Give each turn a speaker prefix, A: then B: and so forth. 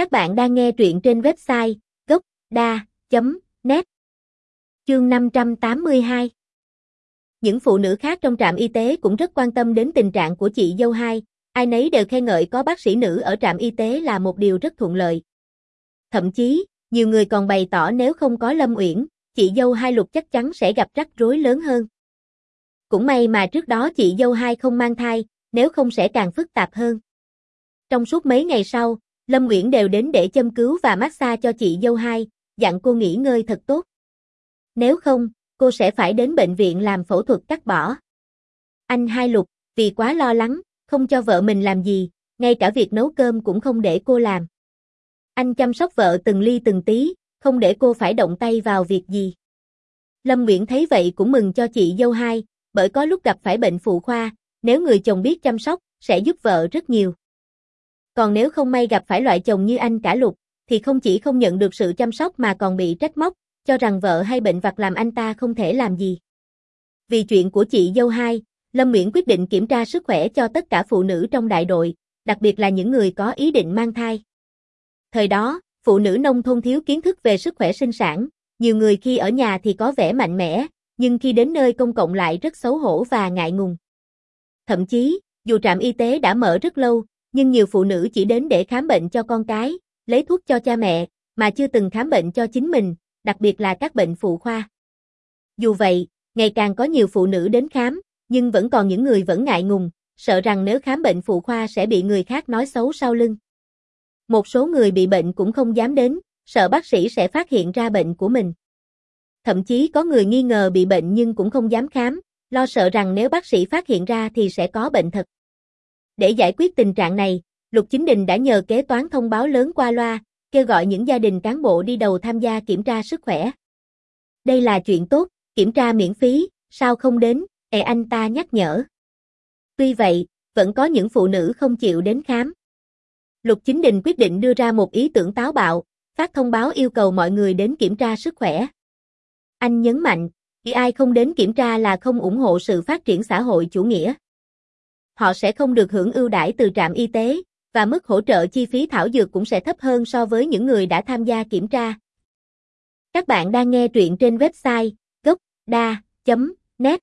A: Các bạn đang nghe truyện trên website gocda.net Chương 582 Những phụ nữ khác trong trạm y tế cũng rất quan tâm đến tình trạng của chị dâu hai, ai nấy đều khen ngợi có bác sĩ nữ ở trạm y tế là một điều rất thuận lợi. Thậm chí, nhiều người còn bày tỏ nếu không có Lâm Uyển, chị dâu hai Lục chắc chắn sẽ gặp rắc rối lớn hơn. Cũng may mà trước đó chị dâu hai không mang thai, nếu không sẽ càng phức tạp hơn. Trong suốt mấy ngày sau, Lâm Uyển đều đến để châm cứu và massage cho chị dâu hai, dặn cô nghỉ ngơi thật tốt. Nếu không, cô sẽ phải đến bệnh viện làm phẫu thuật cắt bỏ. Anh hai Lục, vì quá lo lắng, không cho vợ mình làm gì, ngay cả việc nấu cơm cũng không để cô làm. Anh chăm sóc vợ từng ly từng tí, không để cô phải động tay vào việc gì. Lâm Nguyễn thấy vậy cũng mừng cho chị dâu hai, bởi có lúc gặp phải bệnh phụ khoa, nếu người chồng biết chăm sóc, sẽ giúp vợ rất nhiều. Còn nếu không may gặp phải loại chồng như anh cả lục, thì không chỉ không nhận được sự chăm sóc mà còn bị trách móc, cho rằng vợ hay bệnh vặt làm anh ta không thể làm gì. Vì chuyện của chị dâu hai, Lâm Nguyễn quyết định kiểm tra sức khỏe cho tất cả phụ nữ trong đại đội, đặc biệt là những người có ý định mang thai. Thời đó, phụ nữ nông thôn thiếu kiến thức về sức khỏe sinh sản, nhiều người khi ở nhà thì có vẻ mạnh mẽ, nhưng khi đến nơi công cộng lại rất xấu hổ và ngại ngùng. Thậm chí, dù trạm y tế đã mở rất lâu, nhưng nhiều phụ nữ chỉ đến để khám bệnh cho con cái, lấy thuốc cho cha mẹ, mà chưa từng khám bệnh cho chính mình, đặc biệt là các bệnh phụ khoa. Dù vậy, ngày càng có nhiều phụ nữ đến khám, nhưng vẫn còn những người vẫn ngại ngùng, sợ rằng nếu khám bệnh phụ khoa sẽ bị người khác nói xấu sau lưng. Một số người bị bệnh cũng không dám đến, sợ bác sĩ sẽ phát hiện ra bệnh của mình. Thậm chí có người nghi ngờ bị bệnh nhưng cũng không dám khám, lo sợ rằng nếu bác sĩ phát hiện ra thì sẽ có bệnh thật. Để giải quyết tình trạng này, Lục Chính Đình đã nhờ kế toán thông báo lớn qua loa, kêu gọi những gia đình cán bộ đi đầu tham gia kiểm tra sức khỏe. Đây là chuyện tốt, kiểm tra miễn phí, sao không đến, e anh ta nhắc nhở. Tuy vậy, vẫn có những phụ nữ không chịu đến khám. Lục Chính Đình quyết định đưa ra một ý tưởng táo bạo, phát thông báo yêu cầu mọi người đến kiểm tra sức khỏe. Anh nhấn mạnh, khi ai không đến kiểm tra là không ủng hộ sự phát triển xã hội chủ nghĩa. Họ sẽ không được hưởng ưu đãi từ trạm y tế, và mức hỗ trợ chi phí thảo dược cũng sẽ thấp hơn so với những người đã tham gia kiểm tra. Các bạn đang nghe truyện trên website gocda.net